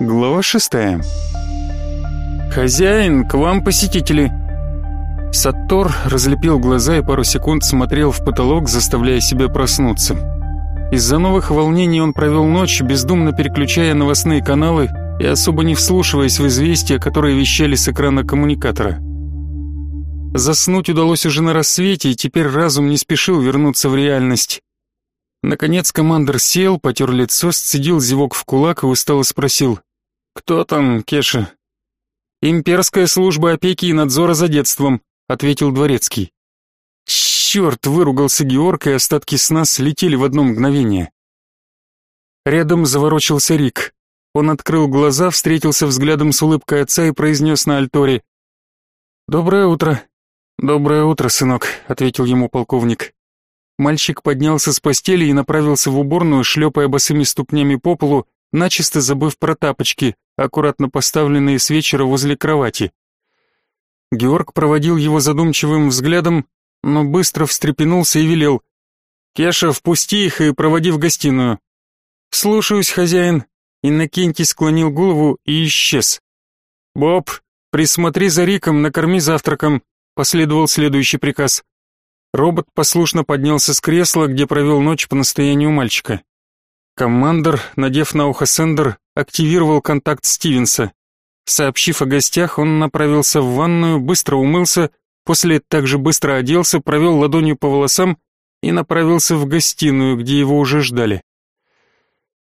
Глава шестая. «Хозяин, к вам посетители!» Саттор разлепил глаза и пару секунд смотрел в потолок, заставляя себя проснуться. Из-за новых волнений он провел ночь, бездумно переключая новостные каналы и особо не вслушиваясь в известия, которые вещали с экрана коммуникатора. Заснуть удалось уже на рассвете, и теперь разум не спешил вернуться в реальность. Наконец командир сел, потер лицо, сцедил зевок в кулак и устало спросил. «Кто там, Кеша?» «Имперская служба опеки и надзора за детством», — ответил Дворецкий. «Черт!» — выругался Георг, и остатки сна слетели в одно мгновение. Рядом заворочился Рик. Он открыл глаза, встретился взглядом с улыбкой отца и произнес на альторе. «Доброе утро». «Доброе утро, сынок», — ответил ему полковник. Мальчик поднялся с постели и направился в уборную, шлепая босыми ступнями по полу, начисто забыв про тапочки, аккуратно поставленные с вечера возле кровати. Георг проводил его задумчивым взглядом, но быстро встрепенулся и велел. «Кеша, впусти их и проводи в гостиную». «Слушаюсь, хозяин». Иннокентий склонил голову и исчез. «Боб, присмотри за Риком, накорми завтраком», Последовал следующий приказ. Робот послушно поднялся с кресла, где провел ночь по настоянию мальчика. Командор, надев на ухо сендер, активировал контакт Стивенса. Сообщив о гостях, он направился в ванную, быстро умылся, после также быстро оделся, провел ладонью по волосам и направился в гостиную, где его уже ждали.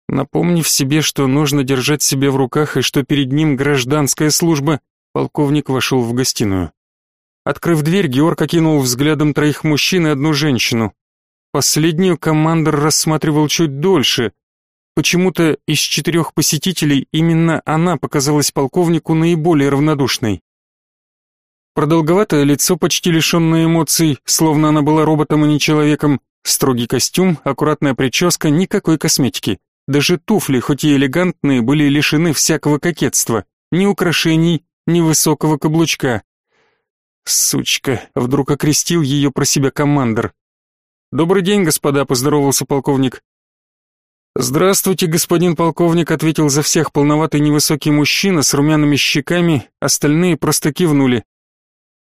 Напомнив себе, что нужно держать себя в руках и что перед ним гражданская служба, полковник вошел в гостиную. Открыв дверь, Георг окинул взглядом троих мужчин и одну женщину. Последнюю командор рассматривал чуть дольше. Почему-то из четырех посетителей именно она показалась полковнику наиболее равнодушной. Продолговатое лицо, почти лишенное эмоций, словно она была роботом, а не человеком, строгий костюм, аккуратная прическа, никакой косметики. Даже туфли, хоть и элегантные, были лишены всякого кокетства, ни украшений, ни высокого каблучка. Сучка, вдруг окрестил ее про себя командор. Добрый день, господа, поздоровался полковник. Здравствуйте, господин полковник, ответил за всех полноватый невысокий мужчина с румяными щеками, остальные просто кивнули.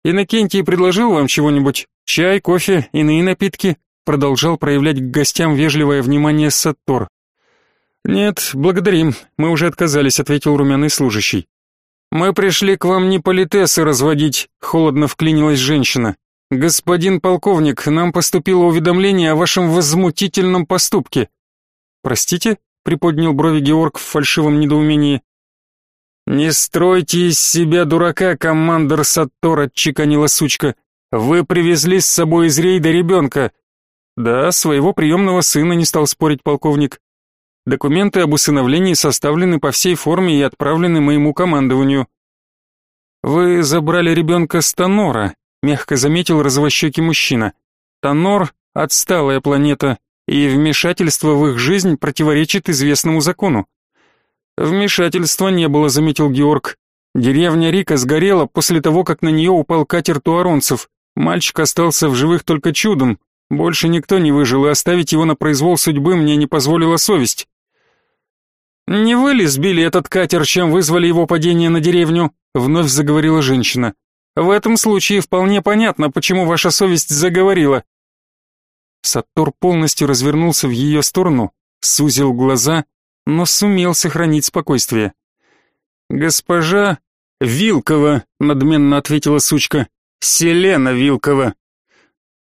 Иннокентий предложил вам чего-нибудь? Чай, кофе, иные напитки? Продолжал проявлять к гостям вежливое внимание Саттор. Нет, благодарим, мы уже отказались, ответил румяный служащий. «Мы пришли к вам не политесы разводить», — холодно вклинилась женщина. «Господин полковник, нам поступило уведомление о вашем возмутительном поступке». «Простите?» — приподнял брови Георг в фальшивом недоумении. «Не стройте из себя дурака, командор Саттор», — отчеканила сучка. «Вы привезли с собой из рейда ребенка». «Да, своего приемного сына», — не стал спорить полковник. Документы об усыновлении составлены по всей форме и отправлены моему командованию. Вы забрали ребенка с Тонора, мягко заметил розовощекий мужчина. Тонор — отсталая планета, и вмешательство в их жизнь противоречит известному закону. Вмешательства не было, заметил Георг. Деревня Рика сгорела после того, как на нее упал катер туаронцев. Мальчик остался в живых только чудом. Больше никто не выжил, и оставить его на произвол судьбы мне не позволила совесть. «Не вы ли сбили этот катер, чем вызвали его падение на деревню?» — вновь заговорила женщина. «В этом случае вполне понятно, почему ваша совесть заговорила». Саттор полностью развернулся в ее сторону, сузил глаза, но сумел сохранить спокойствие. «Госпожа Вилкова», — надменно ответила сучка. «Селена Вилкова».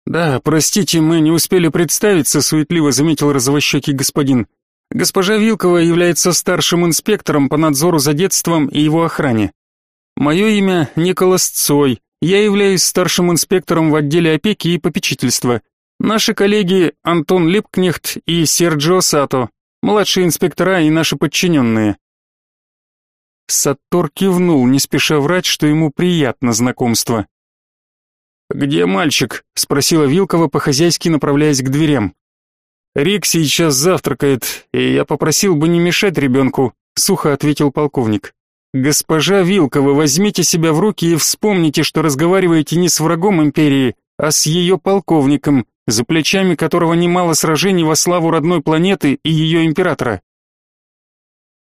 «Да, простите, мы не успели представиться», — суетливо заметил розовощекий господин. Госпожа Вилкова является старшим инспектором по надзору за детством и его охране. Мое имя Николас Цой. Я являюсь старшим инспектором в отделе опеки и попечительства. Наши коллеги Антон Липкнехт и Серджио Сато, младшие инспектора и наши подчиненные. Саттор кивнул, не спеша врать, что ему приятно знакомство. «Где мальчик?» — спросила Вилкова, по-хозяйски направляясь к дверям. Рик сейчас завтракает, и я попросил бы не мешать ребенку», — сухо ответил полковник. «Госпожа Вилкова, возьмите себя в руки и вспомните, что разговариваете не с врагом империи, а с ее полковником, за плечами которого немало сражений во славу родной планеты и ее императора».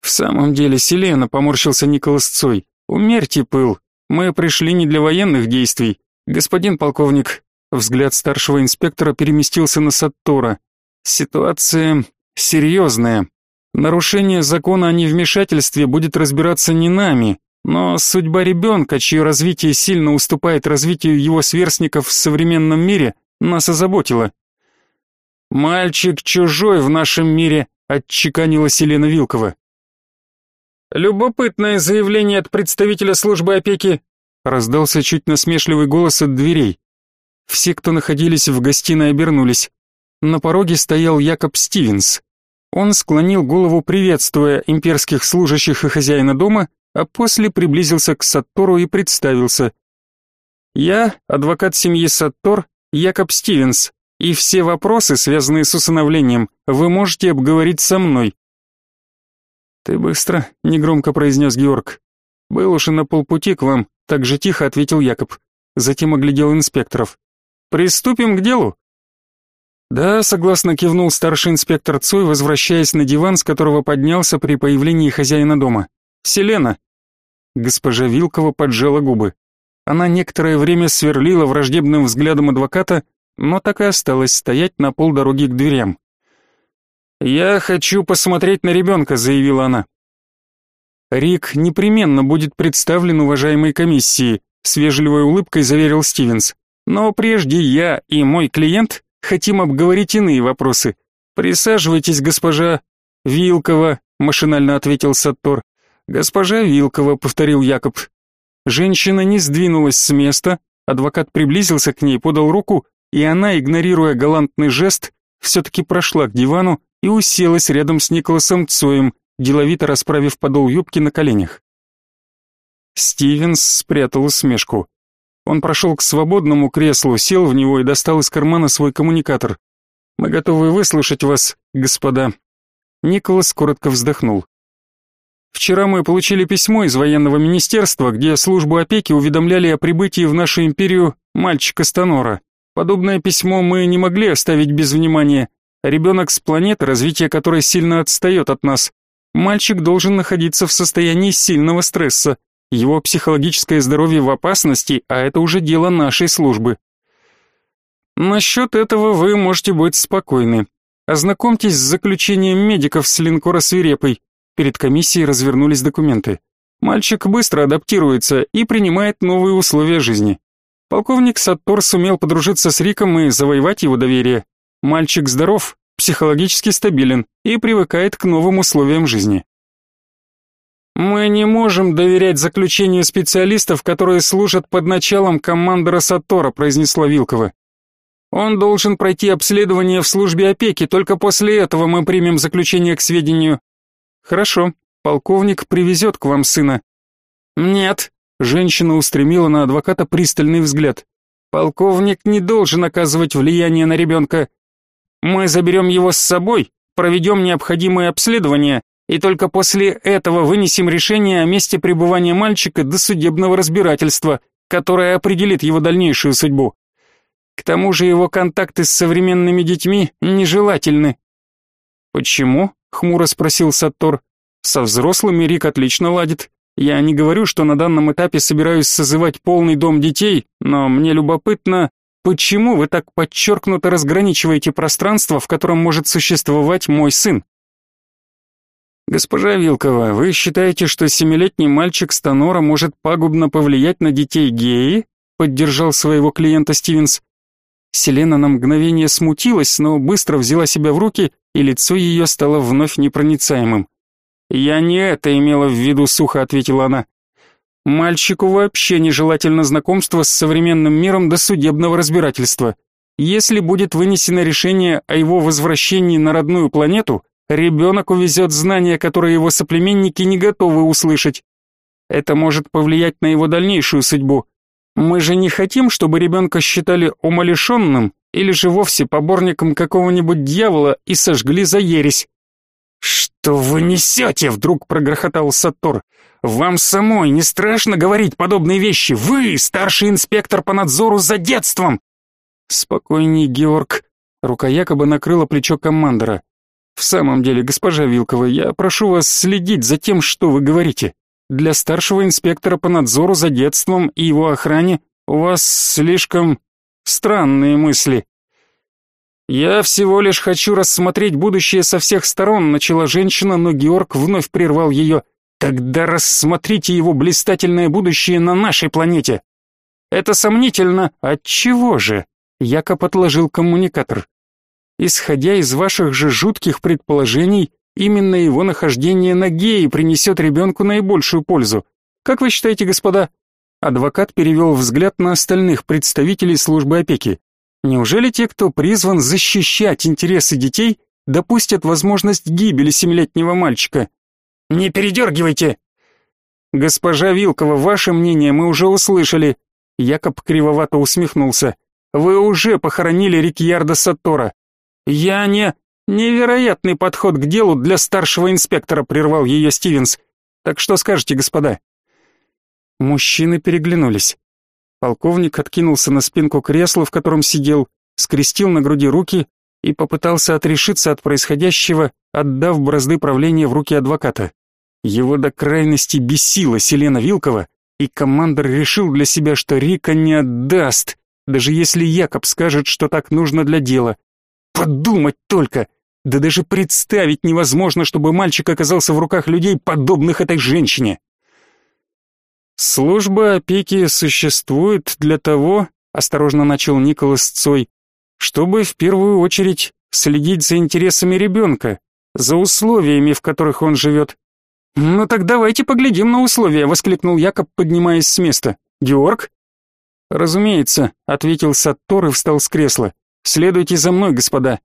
В самом деле, Селена, поморщился Николас Цой. Умерьте пыл. Мы пришли не для военных действий. Господин полковник, взгляд старшего инспектора переместился на Саттора. Ситуация серьезная. Нарушение закона о невмешательстве будет разбираться не нами, но судьба ребенка, чье развитие сильно уступает развитию его сверстников в современном мире, нас озаботила. «Мальчик чужой в нашем мире», — отчеканила Селена Вилкова. «Любопытное заявление от представителя службы опеки», — раздался чуть насмешливый голос от дверей. Все, кто находились в гостиной, обернулись. На пороге стоял Якоб Стивенс. Он склонил голову, приветствуя имперских служащих и хозяина дома, а после приблизился к Саттору и представился. «Я, адвокат семьи Саттор, Якоб Стивенс, и все вопросы, связанные с усыновлением, вы можете обговорить со мной». «Ты быстро», — негромко произнес Георг. «Был уж и на полпути к вам», — так же тихо ответил Якоб. Затем оглядел инспекторов. «Приступим к делу?» «Да», — согласно кивнул старший инспектор Цой, возвращаясь на диван, с которого поднялся при появлении хозяина дома. «Селена». Госпожа Вилкова поджала губы. Она некоторое время сверлила враждебным взглядом адвоката, но так и осталась стоять на полдороги к дверям. «Я хочу посмотреть на ребенка», — заявила она. «Рик непременно будет представлен уважаемой комиссии», — с вежливой улыбкой заверил Стивенс. «Но прежде я и мой клиент Хотим обговорить иные вопросы. Присаживайтесь, госпожа Вилкова, машинально ответил Саттор. Госпожа Вилкова, повторил Якоб. Женщина не сдвинулась с места, адвокат приблизился к ней, подал руку, и она, игнорируя галантный жест, все-таки прошла к дивану и уселась рядом с Николасом Цоем, деловито расправив подол юбки на коленях. Стивенс спрятал усмешку. Он прошел к свободному креслу, сел в него и достал из кармана свой коммуникатор. «Мы готовы выслушать вас, господа». Николас коротко вздохнул. «Вчера мы получили письмо из военного министерства, где службу опеки уведомляли о прибытии в нашу империю мальчика Станора. Подобное письмо мы не могли оставить без внимания. Ребенок с планеты, развитие которой сильно отстает от нас. Мальчик должен находиться в состоянии сильного стресса. Его психологическое здоровье в опасности, а это уже дело нашей службы. Насчет этого вы можете быть спокойны. Ознакомьтесь с заключением медиков с линкора «Свирепый». Перед комиссией развернулись документы. Мальчик быстро адаптируется и принимает новые условия жизни. Полковник Саттор сумел подружиться с Риком и завоевать его доверие. Мальчик здоров, психологически стабилен и привыкает к новым условиям жизни. Мы не можем доверять заключению специалистов, которые служат под началом командора Сатора, произнесла Вилкова. Он должен пройти обследование в службе опеки, только после этого мы примем заключение к сведению. Хорошо, полковник привезет к вам сына. Нет, женщина устремила на адвоката пристальный взгляд. Полковник не должен оказывать влияние на ребенка. Мы заберем его с собой, проведем необходимые обследования, и только после этого вынесем решение о месте пребывания мальчика до судебного разбирательства, которое определит его дальнейшую судьбу. К тому же его контакты с современными детьми нежелательны. Почему? хмуро спросил Саттор. Со взрослыми Рик отлично ладит. Я не говорю, что на данном этапе собираюсь созывать полный дом детей, но мне любопытно, почему вы так подчеркнуто разграничиваете пространство, в котором может существовать мой сын? Госпожа Вилкова, вы считаете, что семилетний мальчик Станора может пагубно повлиять на детей геи? Поддержал своего клиента Стивенс. Селена на мгновение смутилась, но быстро взяла себя в руки, и лицо ее стало вновь непроницаемым. «Я не это имела в виду», — сухо ответила она. «Мальчику вообще нежелательно знакомство с современным миром до судебного разбирательства. Если будет вынесено решение о его возвращении на родную планету, Ребенок увезет знания, которые его соплеменники не готовы услышать. Это может повлиять на его дальнейшую судьбу. Мы же не хотим, чтобы ребенка считали умалишенным или же вовсе поборником какого-нибудь дьявола и сожгли за ересь. «Что вы несете?» — вдруг прогрохотал Сатор. «Вам самой не страшно говорить подобные вещи? Вы, старший инспектор по надзору за детством!» «Спокойней, Георг». Рука якобы накрыла плечо командора. В самом деле, госпожа Вилкова, я прошу вас следить за тем, что вы говорите. Для старшего инспектора по надзору за детством и его охране у вас слишком странные мысли. Я всего лишь хочу рассмотреть будущее со всех сторон, начала женщина, но Георг вновь прервал ее. Тогда рассмотрите его блистательное будущее на нашей планете. Это сомнительно. От чего же? Якоб отложил коммуникатор. Исходя из ваших же жутких предположений, именно его нахождение на гее принесет ребенку наибольшую пользу. Как вы считаете, господа? Адвокат перевел взгляд на остальных представителей службы опеки. Неужели те, кто призван защищать интересы детей, допустят возможность гибели семилетнего мальчика? Не передергивайте! Госпожа Вилкова, ваше мнение мы уже услышали. Якоб кривовато усмехнулся. Вы уже похоронили Рикьярда Сатора. «Я не...» «Невероятный подход к делу для старшего инспектора», — прервал ее Стивенс. «Так что скажете, господа?» Мужчины переглянулись. Полковник откинулся на спинку кресла, в котором сидел, скрестил на груди руки и попытался отрешиться от происходящего, отдав бразды правления в руки адвоката. Его до крайности бесила Селена Вилкова, и командор решил для себя, что Рика не отдаст, даже если Якоб скажет, что так нужно для дела. Подумать только! Да даже представить невозможно, чтобы мальчик оказался в руках людей, подобных этой женщине. Служба опеки существует для того, осторожно начал Николас Цой, чтобы в первую очередь следить за интересами ребенка, за условиями, в которых он живет. «Ну так давайте поглядим на условия», — воскликнул Якоб, поднимаясь с места. «Георг?» «Разумеется», — ответил Саттор и встал с кресла. Следуйте за мной, господа.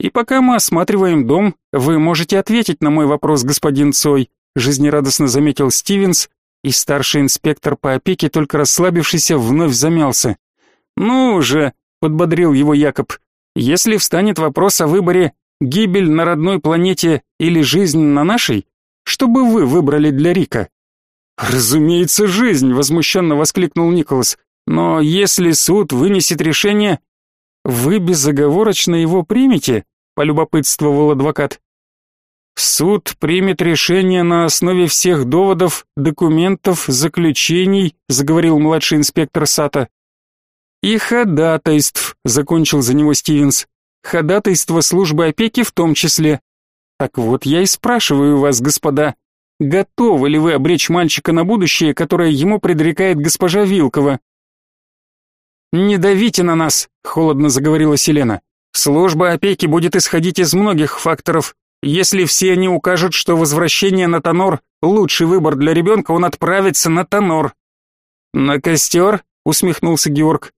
И пока мы осматриваем дом, вы можете ответить на мой вопрос, господин Цой, жизнерадостно заметил Стивенс, и старший инспектор по опеке, только расслабившийся, вновь замялся. Ну же, подбодрил его Якоб. Если встанет вопрос о выборе гибель на родной планете или жизнь на нашей, что бы вы выбрали для Рика? Разумеется, жизнь, возмущенно воскликнул Николас. Но если суд вынесет решение, «Вы безоговорочно его примете?» — полюбопытствовал адвокат. «Суд примет решение на основе всех доводов, документов, заключений», — заговорил младший инспектор Сата. «И ходатайств», — закончил за него Стивенс. «Ходатайство службы опеки в том числе. Так вот, я и спрашиваю вас, господа, готовы ли вы обречь мальчика на будущее, которое ему предрекает госпожа Вилкова?» «Не давите на нас», — холодно заговорила Селена. «Служба опеки будет исходить из многих факторов. Если все они укажут, что возвращение на Тонор — лучший выбор для ребенка, он отправится на Тонор». «На костер?» — усмехнулся Георг.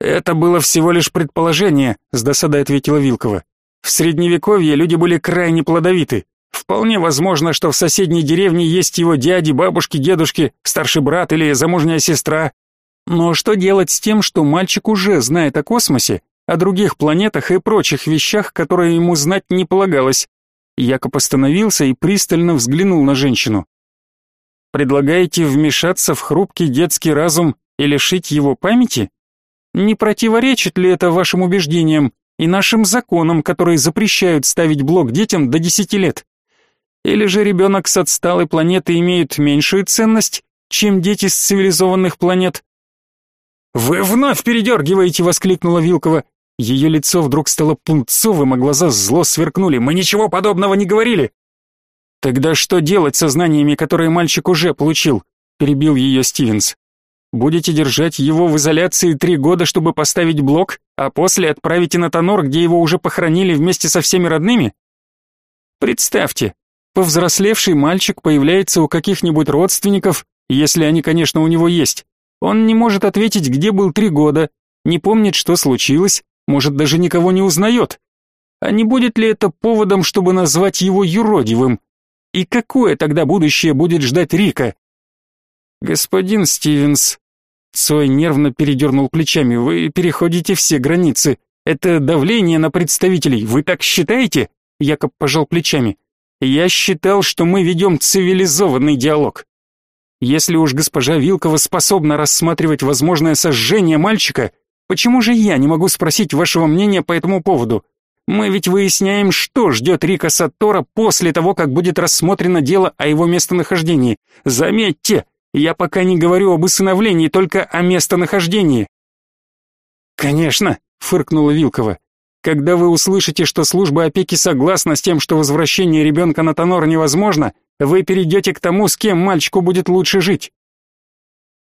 «Это было всего лишь предположение», — с досадой ответила Вилкова. «В Средневековье люди были крайне плодовиты. Вполне возможно, что в соседней деревне есть его дяди, бабушки, дедушки, старший брат или замужняя сестра, но что делать с тем, что мальчик уже знает о космосе, о других планетах и прочих вещах, которые ему знать не полагалось? Якоб остановился и пристально взглянул на женщину. Предлагаете вмешаться в хрупкий детский разум и лишить его памяти? Не противоречит ли это вашим убеждениям и нашим законам, которые запрещают ставить блок детям до 10 лет? Или же ребенок с отсталой планеты имеет меньшую ценность, чем дети с цивилизованных планет? «Вы вновь передергиваете!» — воскликнула Вилкова. Ее лицо вдруг стало пунцовым, а глаза зло сверкнули. «Мы ничего подобного не говорили!» «Тогда что делать со знаниями, которые мальчик уже получил?» — перебил ее Стивенс. «Будете держать его в изоляции три года, чтобы поставить блок, а после отправите на Тонор, где его уже похоронили вместе со всеми родными?» Представьте, повзрослевший мальчик появляется у каких-нибудь родственников, если они, конечно, у него есть, он не может ответить, где был три года, не помнит, что случилось, может, даже никого не узнает. А не будет ли это поводом, чтобы назвать его юродивым? И какое тогда будущее будет ждать Рика? Господин Стивенс, Цой нервно передернул плечами, вы переходите все границы. Это давление на представителей, вы так считаете? Якоб пожал плечами. Я считал, что мы ведем цивилизованный диалог. Если уж госпожа Вилкова способна рассматривать возможное сожжение мальчика, почему же я не могу спросить вашего мнения по этому поводу? Мы ведь выясняем, что ждет Рика Саттора после того, как будет рассмотрено дело о его местонахождении. Заметьте, я пока не говорю об усыновлении, только о местонахождении. Конечно, фыркнула Вилкова. Когда вы услышите, что служба опеки согласна с тем, что возвращение ребенка на Тонор невозможно, вы перейдете к тому, с кем мальчику будет лучше жить.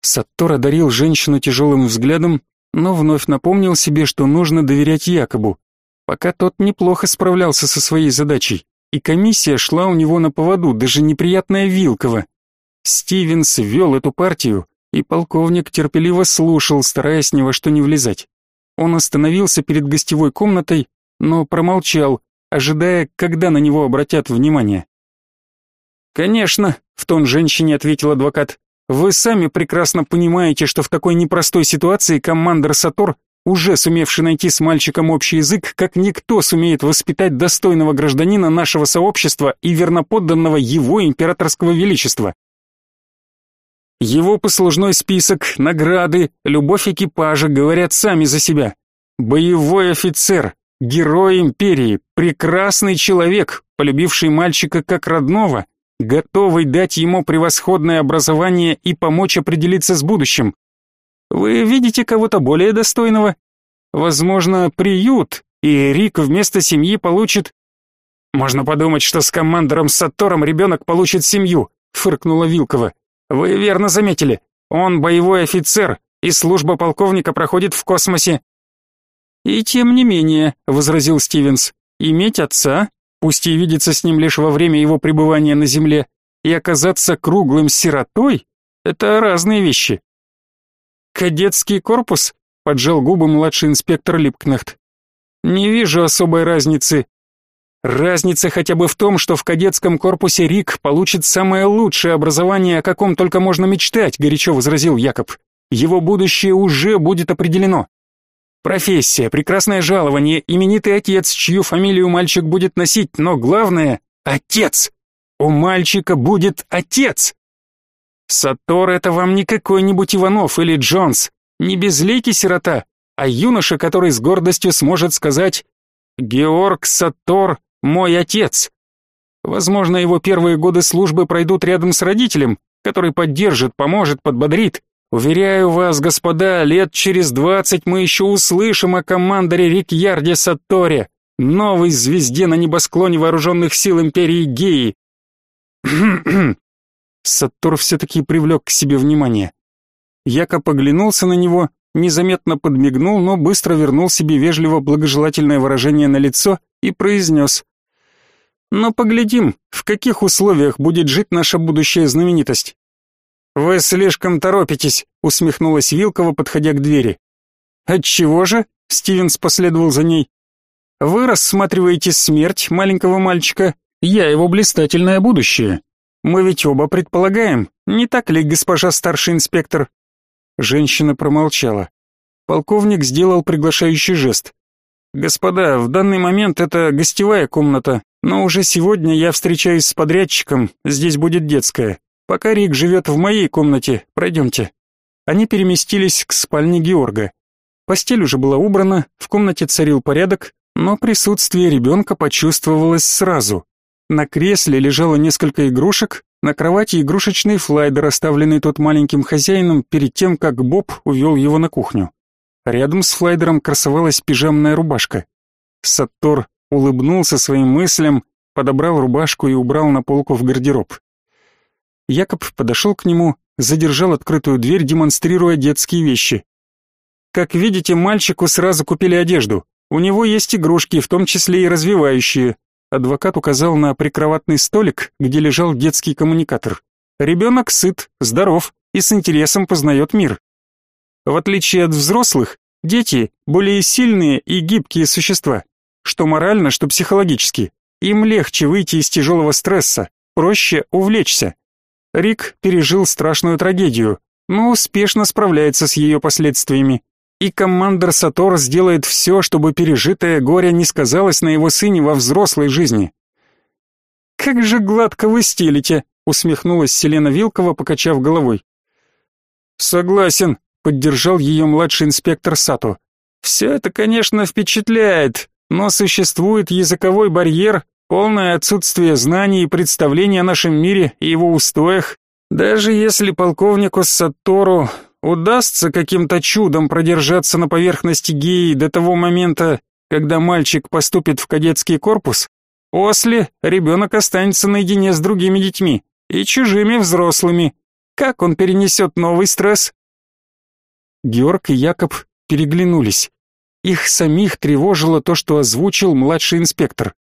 Саттор одарил женщину тяжелым взглядом, но вновь напомнил себе, что нужно доверять Якобу. Пока тот неплохо справлялся со своей задачей, и комиссия шла у него на поводу, даже неприятная Вилкова. Стивенс вел эту партию, и полковник терпеливо слушал, стараясь ни во что не влезать. Он остановился перед гостевой комнатой, но промолчал, ожидая, когда на него обратят внимание. «Конечно», — в тон женщине ответил адвокат, «вы сами прекрасно понимаете, что в такой непростой ситуации командор Сатор, уже сумевший найти с мальчиком общий язык, как никто сумеет воспитать достойного гражданина нашего сообщества и верноподданного его императорского величества. Его послужной список, награды, любовь экипажа говорят сами за себя. Боевой офицер, герой империи, прекрасный человек, полюбивший мальчика как родного, готовый дать ему превосходное образование и помочь определиться с будущим. Вы видите кого-то более достойного? Возможно, приют, и Рик вместо семьи получит... Можно подумать, что с командором Сатором ребенок получит семью, фыркнула Вилкова. Вы верно заметили. Он боевой офицер, и служба полковника проходит в космосе. И тем не менее, возразил Стивенс, иметь отца, пусть и видеться с ним лишь во время его пребывания на земле, и оказаться круглым сиротой это разные вещи. Кадетский корпус, поджал губы младший инспектор Липкнехт. Не вижу особой разницы. Разница хотя бы в том, что в кадетском корпусе Рик получит самое лучшее образование, о каком только можно мечтать, горячо возразил Якоб. Его будущее уже будет определено. Профессия, прекрасное жалование, именитый отец, чью фамилию мальчик будет носить, но главное — отец! У мальчика будет отец! Сатор — это вам не какой-нибудь Иванов или Джонс, не безликий сирота, а юноша, который с гордостью сможет сказать «Георг Сатор мой отец. Возможно, его первые годы службы пройдут рядом с родителем, который поддержит, поможет, подбодрит. Уверяю вас, господа, лет через двадцать мы еще услышим о командоре Рикьярде Сатторе, новой звезде на небосклоне вооруженных сил империи Геи. Саттор все-таки привлек к себе внимание. Яко поглянулся на него, незаметно подмигнул, но быстро вернул себе вежливо благожелательное выражение на лицо и произнес но поглядим, в каких условиях будет жить наша будущая знаменитость. Вы слишком торопитесь, усмехнулась Вилкова, подходя к двери. Отчего же? Стивенс последовал за ней. Вы рассматриваете смерть маленького мальчика, я его блистательное будущее. Мы ведь оба предполагаем, не так ли, госпожа старший инспектор? Женщина промолчала. Полковник сделал приглашающий жест. Господа, в данный момент это гостевая комната, но уже сегодня я встречаюсь с подрядчиком, здесь будет детская. Пока Рик живет в моей комнате, пройдемте». Они переместились к спальне Георга. Постель уже была убрана, в комнате царил порядок, но присутствие ребенка почувствовалось сразу. На кресле лежало несколько игрушек, на кровати игрушечный флайдер, оставленный тот маленьким хозяином перед тем, как Боб увел его на кухню. Рядом с флайдером красовалась пижамная рубашка. Саттор улыбнулся своим мыслям, подобрал рубашку и убрал на полку в гардероб. Якоб подошел к нему, задержал открытую дверь, демонстрируя детские вещи. Как видите, мальчику сразу купили одежду. У него есть игрушки, в том числе и развивающие. Адвокат указал на прикроватный столик, где лежал детский коммуникатор. Ребенок сыт, здоров и с интересом познает мир. В отличие от взрослых, дети более сильные и гибкие существа что морально, что психологически. Им легче выйти из тяжелого стресса, проще увлечься. Рик пережил страшную трагедию, но успешно справляется с ее последствиями. И командор Сатор сделает все, чтобы пережитое горе не сказалось на его сыне во взрослой жизни. «Как же гладко вы стелите!» — усмехнулась Селена Вилкова, покачав головой. «Согласен», — поддержал ее младший инспектор Сато. «Все это, конечно, впечатляет, но существует языковой барьер, полное отсутствие знаний и представлений о нашем мире и его устоях. Даже если полковнику Саттору удастся каким-то чудом продержаться на поверхности Геи до того момента, когда мальчик поступит в кадетский корпус, после ребенок останется наедине с другими детьми и чужими взрослыми. Как он перенесет новый стресс? Георг и Якоб переглянулись. Их самих тревожило то, что озвучил младший инспектор.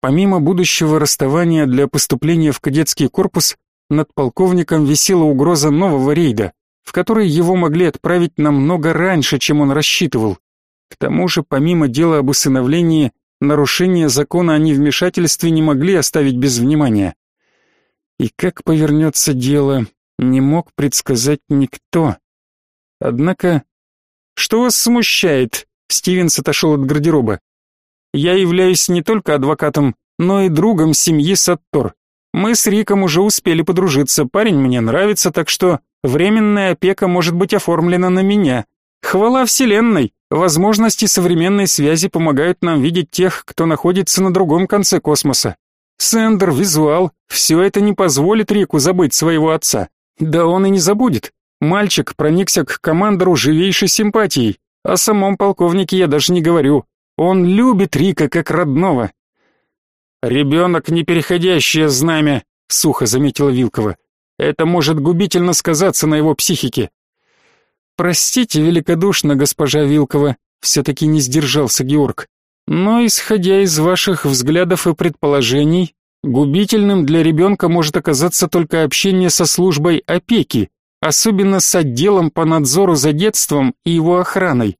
Помимо будущего расставания для поступления в кадетский корпус, над полковником висела угроза нового рейда, в который его могли отправить намного раньше, чем он рассчитывал. К тому же, помимо дела об усыновлении, нарушение закона о невмешательстве не могли оставить без внимания. И как повернется дело, не мог предсказать никто. Однако... «Что вас смущает?» Стивенс отошел от гардероба. «Я являюсь не только адвокатом, но и другом семьи Саттор. Мы с Риком уже успели подружиться, парень мне нравится, так что временная опека может быть оформлена на меня. Хвала вселенной, возможности современной связи помогают нам видеть тех, кто находится на другом конце космоса. Сендер, визуал, все это не позволит Рику забыть своего отца. Да он и не забудет. Мальчик проникся к командору живейшей симпатией. О самом полковнике я даже не говорю. Он любит Рика как родного. Ребенок не переходящее знамя, сухо заметила Вилкова. Это может губительно сказаться на его психике. Простите великодушно, госпожа Вилкова, все-таки не сдержался Георг. Но исходя из ваших взглядов и предположений, губительным для ребенка может оказаться только общение со службой опеки, особенно с отделом по надзору за детством и его охраной.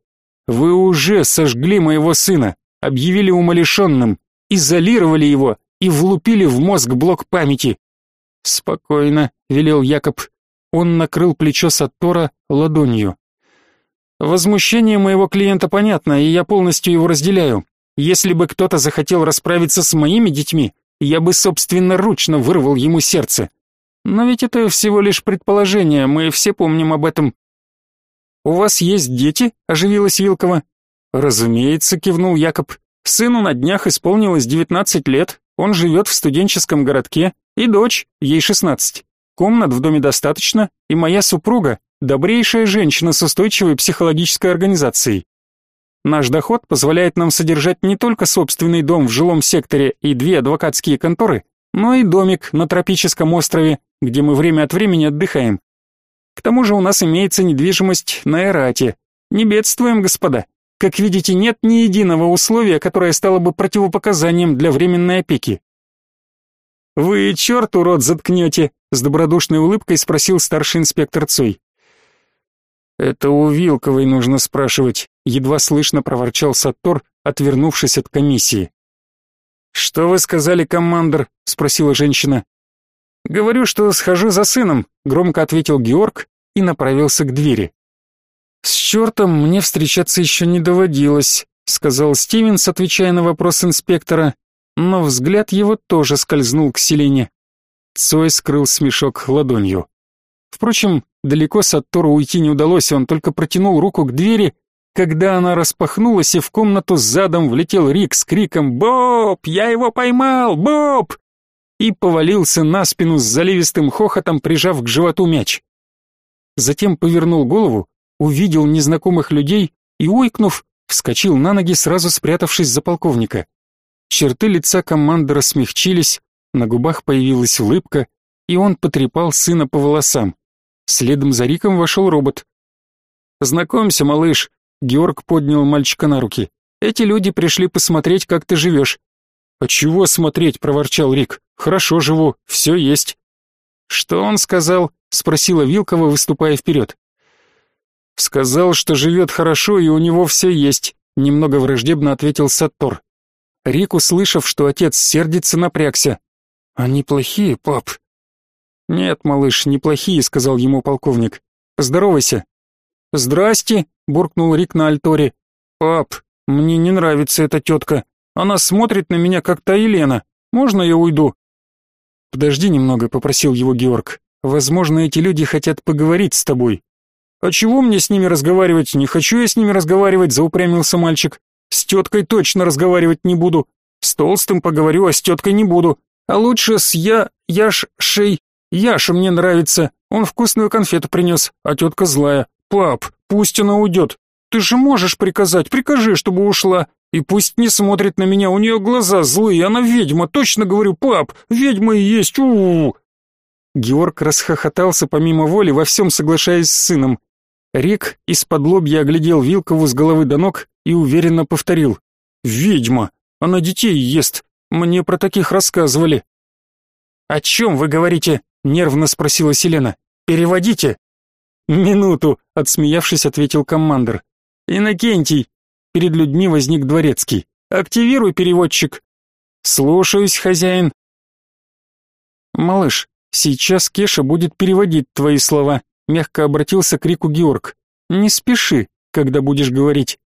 Вы уже сожгли моего сына, объявили умалишенным, изолировали его и влупили в мозг блок памяти. Спокойно, велел Якоб. Он накрыл плечо Саттора ладонью. Возмущение моего клиента понятно, и я полностью его разделяю. Если бы кто-то захотел расправиться с моими детьми, я бы собственноручно вырвал ему сердце. Но ведь это всего лишь предположение, мы все помним об этом. У вас есть дети? оживилась Вилкова. Разумеется, кивнул Якоб. Сыну на днях исполнилось 19 лет. Он живет в студенческом городке, и дочь, ей 16. Комнат в доме достаточно, и моя супруга добрейшая женщина с устойчивой психологической организацией. Наш доход позволяет нам содержать не только собственный дом в жилом секторе и две адвокатские конторы, но и домик на тропическом острове, где мы время от времени отдыхаем. К тому же у нас имеется недвижимость на Эрате. Не бедствуем, господа. Как видите, нет ни единого условия, которое стало бы противопоказанием для временной опеки. «Вы черту рот заткнете?» — с добродушной улыбкой спросил старший инспектор Цой. «Это у Вилковой нужно спрашивать», — едва слышно проворчал Саттор, отвернувшись от комиссии. «Что вы сказали, командор?» — спросила женщина. «Говорю, что схожу за сыном», — громко ответил Георг и направился к двери. «С чертом мне встречаться еще не доводилось», — сказал Стивенс, отвечая на вопрос инспектора, но взгляд его тоже скользнул к Селине. Цой скрыл смешок ладонью. Впрочем, далеко Саттору уйти не удалось, он только протянул руку к двери, когда она распахнулась, и в комнату задом влетел Рик с криком «Боб! Я его поймал! Боб!» И повалился на спину с заливистым хохотом, прижав к животу мяч. Затем повернул голову, увидел незнакомых людей и, ойкнув, вскочил на ноги, сразу спрятавшись за полковника. Черты лица командора смягчились, на губах появилась улыбка, и он потрепал сына по волосам. Следом за Риком вошел робот. «Знакомься, малыш», — Георг поднял мальчика на руки. «Эти люди пришли посмотреть, как ты живешь». «А чего смотреть?» — проворчал Рик. «Хорошо живу, все есть». «Что он сказал?» — спросила Вилкова, выступая вперед. «Сказал, что живет хорошо и у него все есть», — немного враждебно ответил Саттор. Рик, услышав, что отец сердится, напрягся. «Они плохие, пап?» «Нет, малыш, неплохие», — сказал ему полковник. «Здоровайся». «Здрасте», — буркнул Рик на альторе. «Пап, мне не нравится эта тетка. Она смотрит на меня, как та Елена. Можно я уйду?» «Подожди немного», — попросил его Георг. «Возможно, эти люди хотят поговорить с тобой». «А чего мне с ними разговаривать? Не хочу я с ними разговаривать», — заупрямился мальчик. С теткой точно разговаривать не буду. С толстым поговорю, а с теткой не буду. А лучше с я... Яш-шей. Яша мне нравится. Он вкусную конфету принес, а тетка злая. Пап, пусть она уйдет. Ты же можешь приказать, прикажи, чтобы ушла. И пусть не смотрит на меня, у нее глаза злые, она ведьма, точно говорю, пап, ведьма и есть, у, -у, -у. Георг расхохотался помимо воли, во всем соглашаясь с сыном. Рик из-под лобья оглядел Вилкову с головы до ног и уверенно повторил. «Ведьма! Она детей ест! Мне про таких рассказывали!» «О чем вы говорите?» — нервно спросила Селена. «Переводите!» «Минуту!» — отсмеявшись, ответил командир. «Инокентий!» — перед людьми возник дворецкий. «Активируй переводчик!» «Слушаюсь, хозяин!» «Малыш, сейчас Кеша будет переводить твои слова», — мягко обратился к Рику Георг. «Не спеши, когда будешь говорить».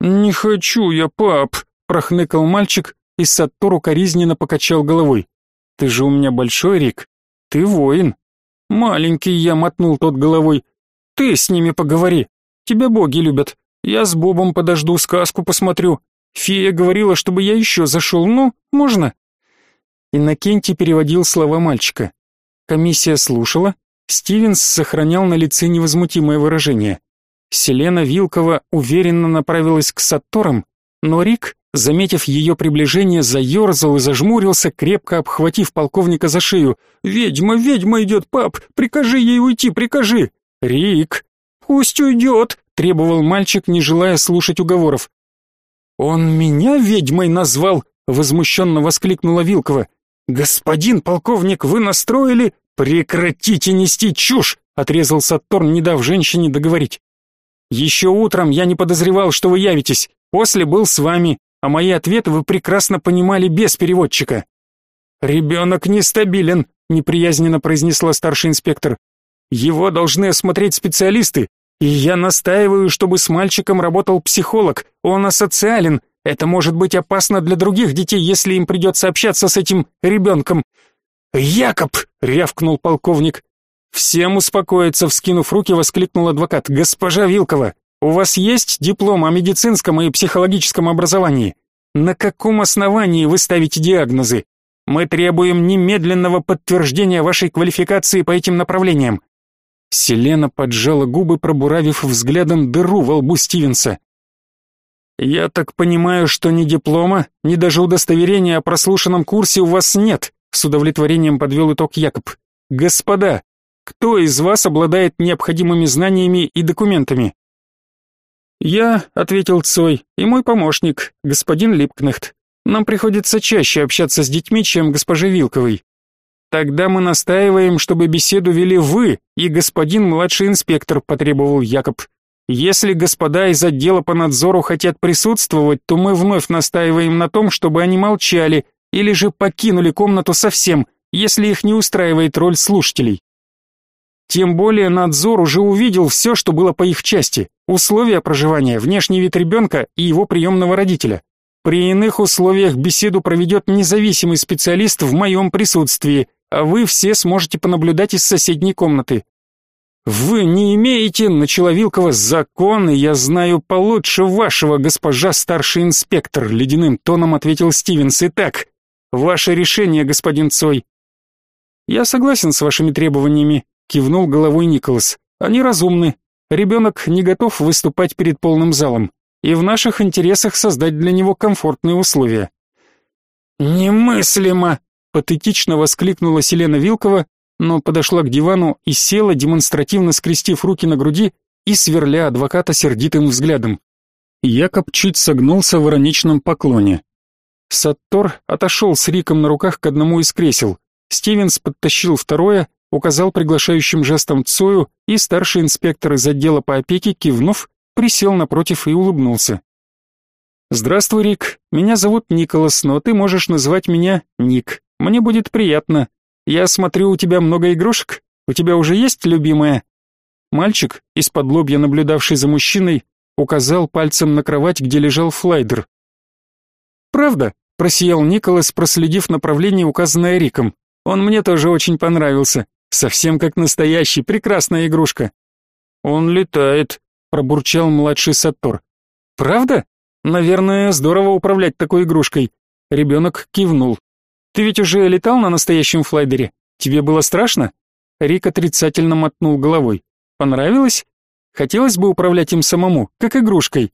«Не хочу я, пап!» — прохныкал мальчик, и Саттору коризненно покачал головой. «Ты же у меня большой, Рик. Ты воин». «Маленький я», — мотнул тот головой. «Ты с ними поговори. Тебя боги любят. Я с Бобом подожду, сказку посмотрю. Фея говорила, чтобы я еще зашел. Ну, можно?» Иннокентий переводил слова мальчика. Комиссия слушала. Стивенс сохранял на лице невозмутимое выражение. Селена Вилкова уверенно направилась к Сатторам, но Рик Заметив ее приближение, заерзал и зажмурился, крепко обхватив полковника за шею. «Ведьма, ведьма идет, пап! Прикажи ей уйти, прикажи!» «Рик!» «Пусть уйдет!» — требовал мальчик, не желая слушать уговоров. «Он меня ведьмой назвал!» — возмущенно воскликнула Вилкова. «Господин полковник, вы настроили...» «Прекратите нести чушь!» — отрезал Сатторн, не дав женщине договорить. «Еще утром я не подозревал, что вы явитесь. После был с вами а мои ответы вы прекрасно понимали без переводчика. Ребенок нестабилен, неприязненно произнесла старший инспектор. Его должны осмотреть специалисты, и я настаиваю, чтобы с мальчиком работал психолог. Он асоциален. Это может быть опасно для других детей, если им придется общаться с этим ребенком. Якоб, рявкнул полковник. Всем успокоиться, вскинув руки, воскликнул адвокат. Госпожа Вилкова, у вас есть диплом о медицинском и психологическом образовании? На каком основании вы ставите диагнозы? Мы требуем немедленного подтверждения вашей квалификации по этим направлениям. Селена поджала губы, пробуравив взглядом дыру во лбу Стивенса. Я так понимаю, что ни диплома, ни даже удостоверения о прослушанном курсе у вас нет, с удовлетворением подвел итог Якоб. Господа, кто из вас обладает необходимыми знаниями и документами? «Я», — ответил Цой, — «и мой помощник, господин Липкнехт. Нам приходится чаще общаться с детьми, чем госпоже Вилковой. Тогда мы настаиваем, чтобы беседу вели вы и господин младший инспектор», — потребовал Якоб. «Если господа из отдела по надзору хотят присутствовать, то мы вновь настаиваем на том, чтобы они молчали или же покинули комнату совсем, если их не устраивает роль слушателей. Тем более надзор уже увидел все, что было по их части. Условия проживания, внешний вид ребенка и его приемного родителя. При иных условиях беседу проведет независимый специалист в моем присутствии, вы все сможете понаблюдать из соседней комнаты. «Вы не имеете, — начала Вилкова, — законы, я знаю получше вашего, госпожа старший инспектор», — ледяным тоном ответил Стивенс. «Итак, ваше решение, господин Цой». «Я согласен с вашими требованиями», — кивнул головой Николас. «Они разумны, Ребенок не готов выступать перед полным залом, и в наших интересах создать для него комфортные условия. «Немыслимо!» — патетично воскликнула Селена Вилкова, но подошла к дивану и села, демонстративно скрестив руки на груди и сверля адвоката сердитым взглядом. Якоб чуть согнулся в ироничном поклоне. Саттор отошел с Риком на руках к одному из кресел. Стивенс подтащил второе, указал приглашающим жестом Цою, и старший инспектор из отдела по опеке, кивнув, присел напротив и улыбнулся. «Здравствуй, Рик. Меня зовут Николас, но ты можешь назвать меня Ник. Мне будет приятно. Я смотрю, у тебя много игрушек. У тебя уже есть любимая?» Мальчик, из-под лобья наблюдавший за мужчиной, указал пальцем на кровать, где лежал флайдер. «Правда?» — просиял Николас, проследив направление, указанное Риком. «Он мне тоже очень понравился. Совсем как настоящий, прекрасная игрушка. Он летает, пробурчал младший Саттор. Правда? Наверное, здорово управлять такой игрушкой. Ребенок кивнул. Ты ведь уже летал на настоящем флайдере? Тебе было страшно? Рик отрицательно мотнул головой. Понравилось? Хотелось бы управлять им самому, как игрушкой.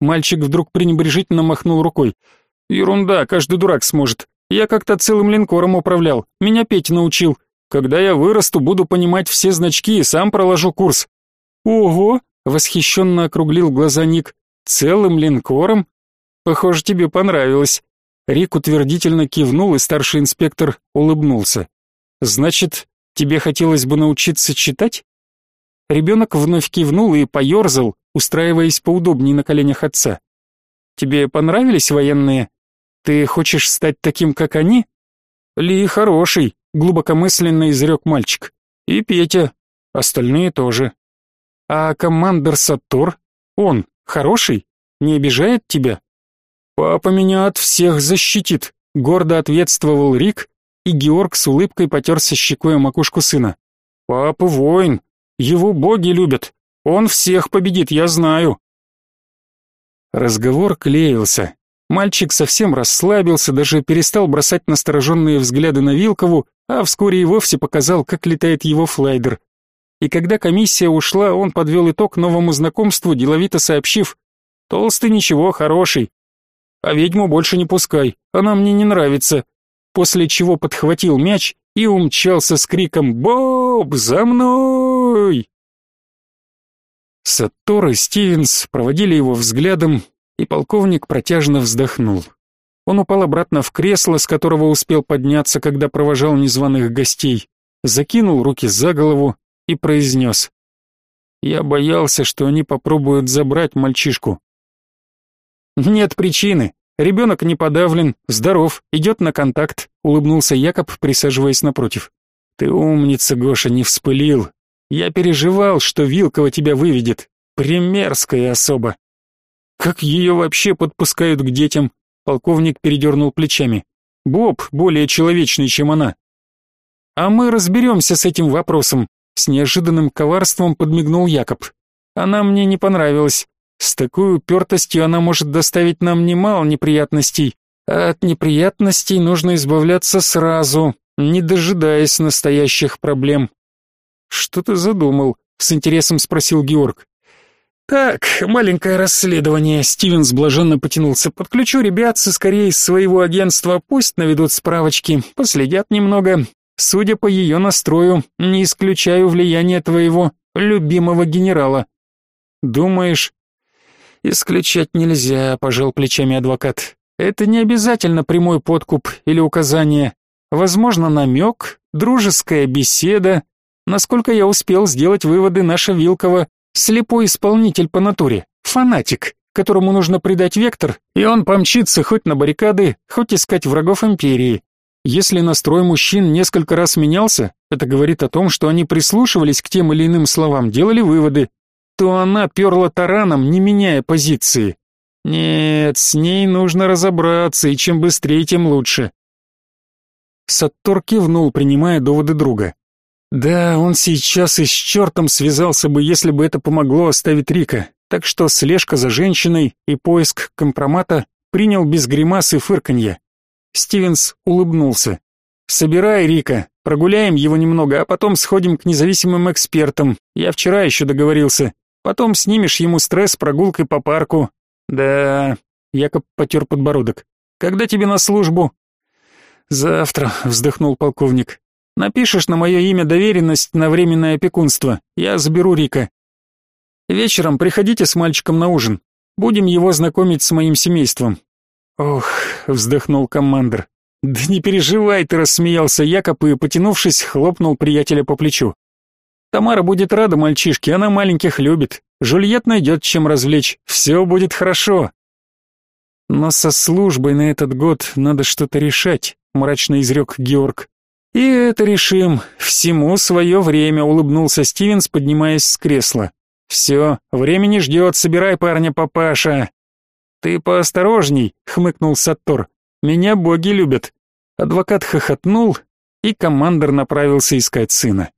Мальчик вдруг пренебрежительно махнул рукой. Ерунда, каждый дурак сможет. Я как-то целым линкором управлял. Меня Петя научил. Когда я вырасту, буду понимать все значки и сам проложу курс. Ого, восхищенно округлил глаза Ник. Целым линкором? Похоже, тебе понравилось. Рик утвердительно кивнул, и старший инспектор улыбнулся. Значит, тебе хотелось бы научиться читать? Ребенок вновь кивнул и поерзал, устраиваясь поудобнее на коленях отца. Тебе понравились военные? Ты хочешь стать таким, как они? Ли хороший, глубокомысленно изрек мальчик. И Петя, остальные тоже. А командир Сатур, он хороший, не обижает тебя? Папа меня от всех защитит, гордо ответствовал Рик, и Георг с улыбкой потерся щекой о макушку сына. Папа воин, его боги любят. Он всех победит, я знаю. Разговор клеился. Мальчик совсем расслабился, даже перестал бросать настороженные взгляды на Вилкову, а вскоре и вовсе показал, как летает его флайдер. И когда комиссия ушла, он подвел итог новому знакомству, деловито сообщив «Толстый ничего, хороший. А ведьму больше не пускай, она мне не нравится». После чего подхватил мяч и умчался с криком «Боб, за мной!». Саттор и Стивенс проводили его взглядом, и полковник протяжно вздохнул. Он упал обратно в кресло, с которого успел подняться, когда провожал незваных гостей, закинул руки за голову и произнес. «Я боялся, что они попробуют забрать мальчишку». «Нет причины. Ребенок не подавлен, здоров, идет на контакт», — улыбнулся Якоб, присаживаясь напротив. «Ты умница, Гоша, не вспылил. Я переживал, что Вилкова тебя выведет. Примерская особа». Как ее вообще подпускают к детям? Полковник передернул плечами. Боб более человечный, чем она. А мы разберемся с этим вопросом. С неожиданным коварством подмигнул Якоб. Она мне не понравилась. С такой упертостью она может доставить нам немало неприятностей. А от неприятностей нужно избавляться сразу, не дожидаясь настоящих проблем. Что ты задумал? С интересом спросил Георг. «Так, маленькое расследование», — Стивенс блаженно потянулся. «Подключу ребят скорее из своего агентства, пусть наведут справочки, последят немного. Судя по ее настрою, не исключаю влияние твоего любимого генерала». «Думаешь?» «Исключать нельзя», — пожал плечами адвокат. «Это не обязательно прямой подкуп или указание. Возможно, намек, дружеская беседа. Насколько я успел сделать выводы, наша Вилкова Слепой исполнитель по натуре, фанатик, которому нужно придать вектор, и он помчится хоть на баррикады, хоть искать врагов империи. Если настрой мужчин несколько раз менялся, это говорит о том, что они прислушивались к тем или иным словам, делали выводы, то она перла тараном, не меняя позиции. Нет, с ней нужно разобраться, и чем быстрее, тем лучше. Саттор кивнул, принимая доводы друга. Да, он сейчас и с чертом связался бы, если бы это помогло оставить Рика. Так что слежка за женщиной и поиск компромата принял без гримас и фырканья. Стивенс улыбнулся. «Собирай Рика, прогуляем его немного, а потом сходим к независимым экспертам. Я вчера еще договорился. Потом снимешь ему стресс прогулкой по парку». «Да...» — Якоб потер подбородок. «Когда тебе на службу?» «Завтра», — вздохнул полковник. Напишешь на мое имя доверенность на временное опекунство. Я заберу Рика. Вечером приходите с мальчиком на ужин. Будем его знакомить с моим семейством. Ох, вздохнул командир. Да не переживай, ты рассмеялся Якоб и, потянувшись, хлопнул приятеля по плечу. Тамара будет рада мальчишке, она маленьких любит. Жульет найдет чем развлечь. Все будет хорошо. Но со службой на этот год надо что-то решать, мрачно изрек Георг. «И это решим. Всему свое время», — улыбнулся Стивенс, поднимаясь с кресла. «Все, время не ждет, собирай парня, папаша». «Ты поосторожней», — хмыкнул Саттор. «Меня боги любят». Адвокат хохотнул, и командор направился искать сына.